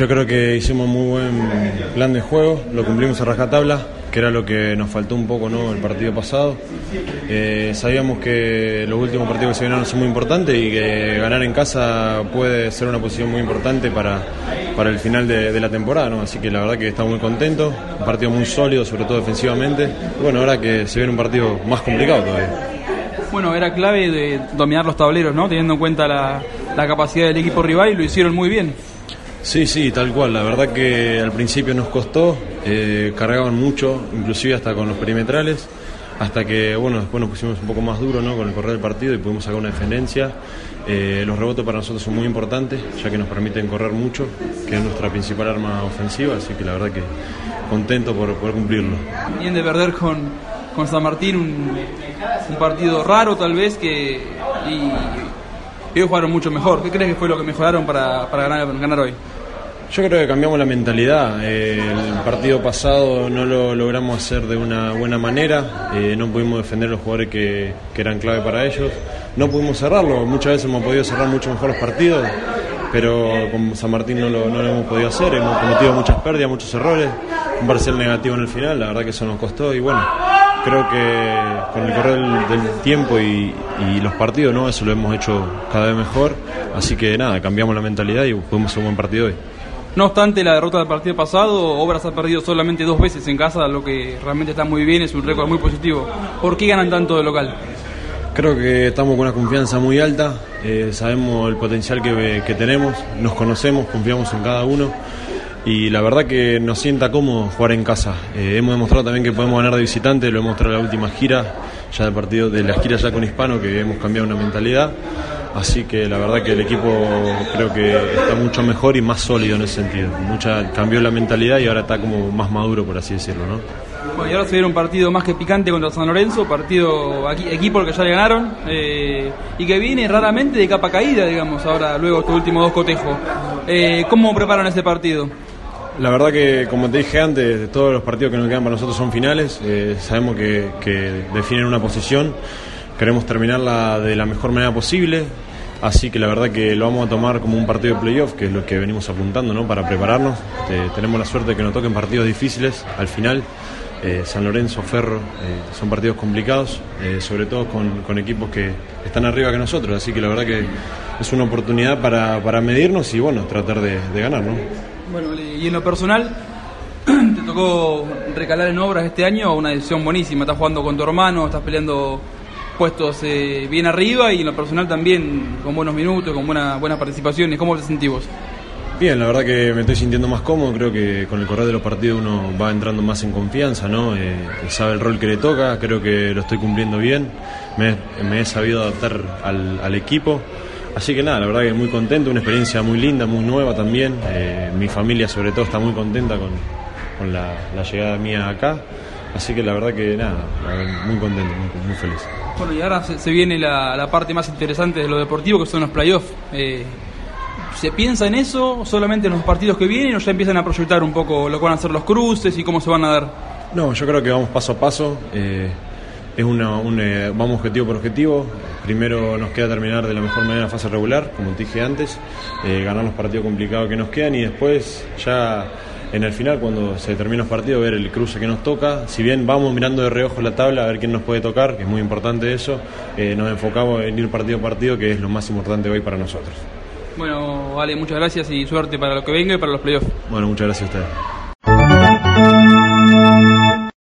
yo creo que hicimos muy buen plan de juego, lo cumplimos a rajatabla, que era lo que nos faltó un poco ¿no? el partido pasado. Eh, sabíamos que los últimos partidos que se vinieron son muy importantes y que ganar en casa puede ser una posición muy importante para, para el final de, la temporada, ¿no? así que la verdad que estamos muy contentos, un partido muy sólido, sobre todo defensivamente. bueno, ahora que se viene un partido más complicado todavía. Bueno, era clave de dominar los tableros, ¿no? teniendo en cuenta la capacidad del equipo rival y lo hicieron muy bien. Sí, sí, tal cual. La verdad que al principio nos costó, eh, cargaban mucho, inclusive hasta con los perimetrales, hasta que, bueno, después nos pusimos un poco más duro ¿no? con el correr del partido y pudimos sacar una defendencia. Eh, los rebotes para nosotros son muy importantes, ya que nos permiten correr mucho, que es nuestra principal arma ofensiva, así que la verdad que contento por poder cumplirlo. Bien de perder con, con San Martín un, un partido raro tal vez que y ellos jugaron mucho mejor. ¿Qué crees que fue lo que mejoraron para, para ganar, ganar hoy? Yo creo que cambiamos la mentalidad. Eh, el partido pasado no lo logramos hacer de una buena manera, eh, no pudimos defender a los jugadores que, que, eran clave para ellos, no pudimos cerrarlo. Muchas veces hemos podido cerrar mucho mejor los partidos, pero con San Martín no lo, no lo hemos podido hacer. Hemos cometido muchas pérdidas, muchos errores, un parcial negativo en el final, la verdad que eso nos costó y bueno creo que con el correr del, tiempo y, los partidos, ¿no? Eso lo hemos hecho cada vez mejor. Así que nada, cambiamos la mentalidad y podemos hacer un buen partido hoy. No obstante la derrota del partido pasado, Obras ha perdido solamente dos veces en casa, lo que realmente está muy bien, es un récord muy positivo. ¿Por qué ganan tanto de local? Creo que estamos con una confianza muy alta, eh, sabemos el potencial que, que tenemos, nos conocemos, confiamos en cada uno y la verdad que nos sienta cómodo jugar en casa. Eh, hemos demostrado también que podemos ganar de visitante, lo hemos mostrado en la última gira, ya del partido de la gira ya con Hispano, que hemos cambiado una mentalidad. Así que la verdad que el equipo creo que está mucho mejor y más sólido en ese sentido. Mucha, cambió la mentalidad y ahora está como más maduro, por así decirlo. ¿no? Bueno, y ahora se viene un partido más que picante contra San Lorenzo, partido aquí, equipo que ya le ganaron eh, y que viene raramente de capa caída, digamos, ahora luego estos últimos dos cotejos. Eh, ¿Cómo preparan este partido? La verdad que, como te dije antes, todos los partidos que nos quedan para nosotros son finales. Eh, sabemos que, definen una posición. Queremos terminarla de la mejor manera posible. Así que la verdad que lo vamos a tomar como un partido de playoff, que es lo que venimos apuntando ¿no? para prepararnos. tenemos la suerte de que nos toquen partidos difíciles al final. Eh, San Lorenzo, Ferro, eh, son partidos complicados, sobre todo con, equipos que están arriba que nosotros. Así que la verdad que es una oportunidad para, para medirnos y bueno, tratar de, de ganar. ¿no? Bueno, y en lo personal, te tocó recalar en obras este año, una decisión buenísima. Estás jugando con tu hermano, estás peleando puestos eh, bien arriba y en lo personal también con buenos minutos, con buena, buenas participaciones. ¿Cómo te sentís vos? Bien, la verdad que me estoy sintiendo más cómodo, creo que con el correr de los partidos uno va entrando más en confianza, ¿no? Eh, sabe el rol que le toca, creo que lo estoy cumpliendo bien, me, he sabido adaptar al, al equipo. Así que nada, la verdad que muy contento, una experiencia muy linda, muy nueva también. Eh, mi familia sobre todo está muy contenta con, con la, llegada mía acá. Así que la verdad que nada, muy contento, muy, feliz. Bueno, y ahora se, viene la, la, parte más interesante de lo deportivo, que son los playoffs. Eh, ¿Se piensa en eso solamente en los partidos que vienen o ya empiezan a proyectar un poco lo que van a ser los cruces y cómo se van a dar? No, yo creo que vamos paso a paso. Eh, es una, un, vamos objetivo por objetivo. Primero nos queda terminar de la mejor manera la fase regular, como te dije antes, eh, ganar los partidos complicados que nos quedan y después ya en el final, cuando se terminen los partidos, ver el cruce que nos toca. Si bien vamos mirando de reojo la tabla a ver quién nos puede tocar, que es muy importante eso, eh, nos enfocamos en ir partido a partido, que es lo más importante hoy para nosotros. Bueno, vale, muchas gracias y suerte para lo que venga y para los playoffs. Bueno, muchas gracias a ustedes.